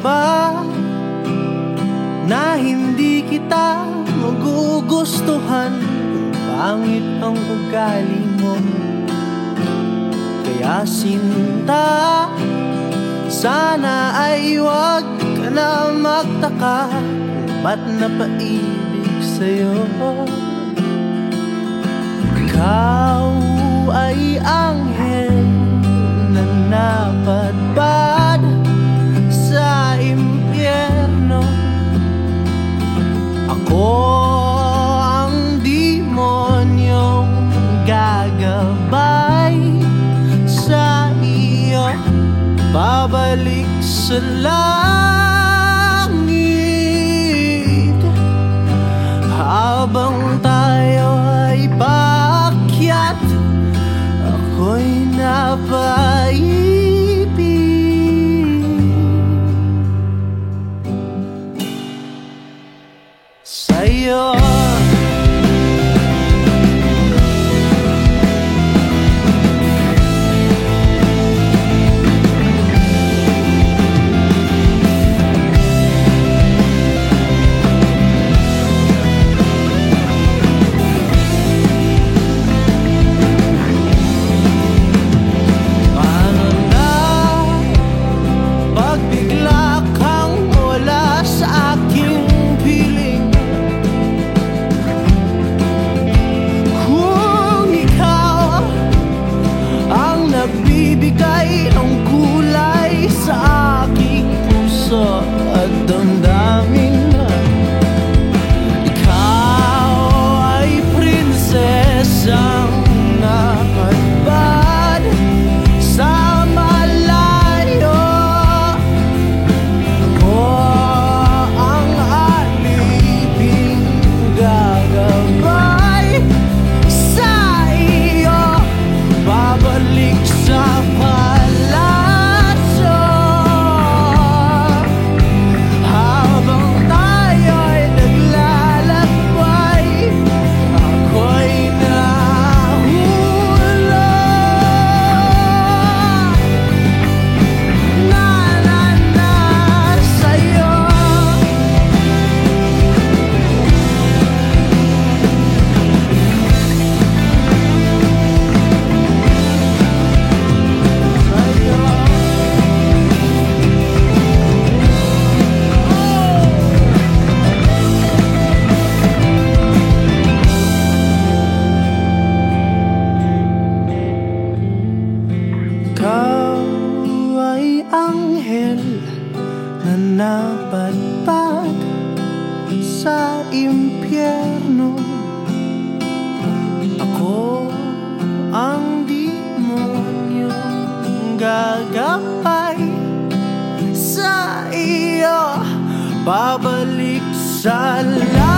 ba na hindi kita magugustuhan kung pangit ang ugali mo? Kaya sinta, sana ay wag ka na magtaka Ba't napaibig sa'yo? Ikaw ay anghel Babalik sa langit napadpad sa impyerno. Ako ang demonyong gagapay sa iyo. Babalik sa langit